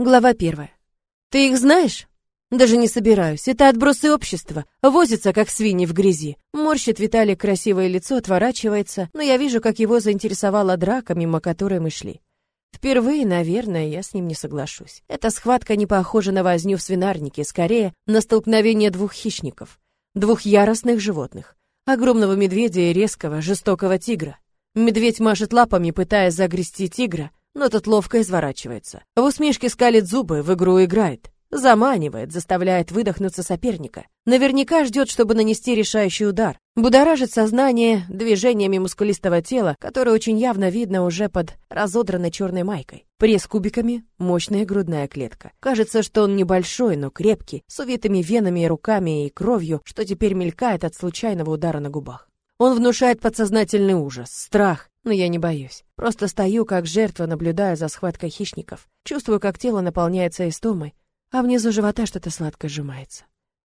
Глава первая. Ты их знаешь? Даже не собираюсь. Это отбросы общества. Возятся, как свиньи в грязи. Морщит Виталий красивое лицо, отворачивается, но я вижу, как его заинтересовала драка, мимо которой мы шли. Впервые, наверное, я с ним не соглашусь. Эта схватка не похожа на возню в свинарнике, скорее на столкновение двух хищников, двух яростных животных. Огромного медведя и резкого, жестокого тигра. Медведь машет лапами, пытаясь загрести тигра, но тот ловко изворачивается. В усмешке скалит зубы, в игру играет. Заманивает, заставляет выдохнуться соперника. Наверняка ждет, чтобы нанести решающий удар. Будоражит сознание движениями мускулистого тела, которое очень явно видно уже под разодранной черной майкой. Пресс кубиками, мощная грудная клетка. Кажется, что он небольшой, но крепкий, с увитыми венами и руками и кровью, что теперь мелькает от случайного удара на губах. Он внушает подсознательный ужас, страх, но я не боюсь. Просто стою, как жертва, наблюдая за схваткой хищников. Чувствую, как тело наполняется истомой, а внизу живота что-то сладко сжимается.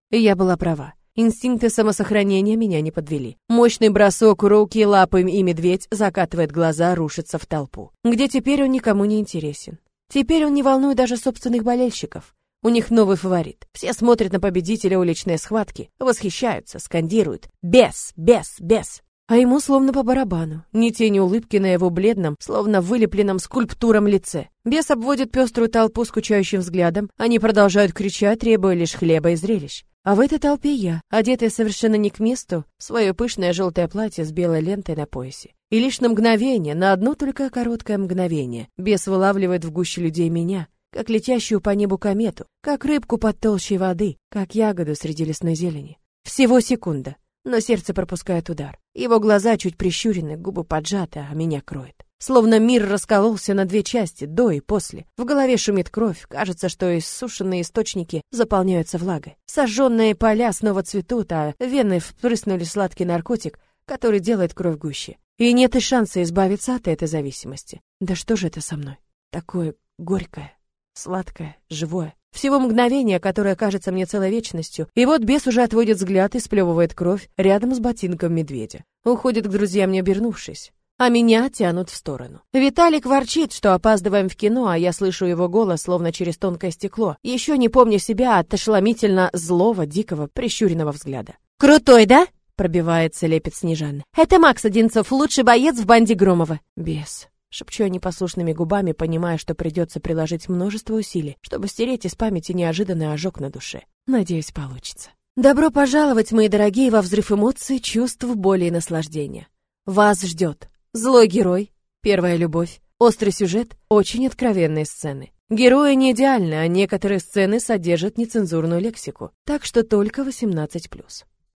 И я была права. Инстинкты самосохранения меня не подвели. Мощный бросок руки, лапы и медведь закатывает глаза, рушится в толпу. Где теперь он никому не интересен. Теперь он не волнует даже собственных болельщиков. У них новый фаворит. Все смотрят на победителя уличной схватки, восхищаются, скандируют «Бес! Бес! Бес!» А ему словно по барабану, ни тени улыбки на его бледном, словно вылепленном скульптуром лице. Бес обводит пеструю толпу скучающим взглядом, они продолжают кричать, требуя лишь хлеба и зрелищ. А в этой толпе я, одетая совершенно не к месту, свое пышное желтое платье с белой лентой на поясе. И лишь на мгновение, на одно только короткое мгновение, бес вылавливает в гуще людей меня, как летящую по небу комету, как рыбку под толщей воды, как ягоду среди лесной зелени. Всего секунда но сердце пропускает удар. Его глаза чуть прищурены, губы поджаты, а меня кроет. Словно мир раскололся на две части, до и после. В голове шумит кровь, кажется, что иссушенные источники заполняются влагой. Сожженные поля снова цветут, а вены впрыснули сладкий наркотик, который делает кровь гуще. И нет и шанса избавиться от этой зависимости. Да что же это со мной? Такое горькое, сладкое, живое. Всего мгновение, которое кажется мне целой вечностью, и вот бес уже отводит взгляд и сплевывает кровь рядом с ботинком медведя. Уходит к друзьям, не обернувшись. А меня тянут в сторону. Виталик ворчит, что опаздываем в кино, а я слышу его голос, словно через тонкое стекло, еще не помня себя от ошеломительно злого, дикого, прищуренного взгляда. «Крутой, да?» — пробивается лепет Снежана. «Это Макс Одинцов, лучший боец в банде Громова». «Бес», Шепчу я непослушными губами, понимая, что придется приложить множество усилий, чтобы стереть из памяти неожиданный ожог на душе. Надеюсь, получится. Добро пожаловать, мои дорогие, во взрыв эмоций, чувств, боли и наслаждения. Вас ждет злой герой, первая любовь, острый сюжет, очень откровенные сцены. Герои не идеальны, а некоторые сцены содержат нецензурную лексику, так что только 18+.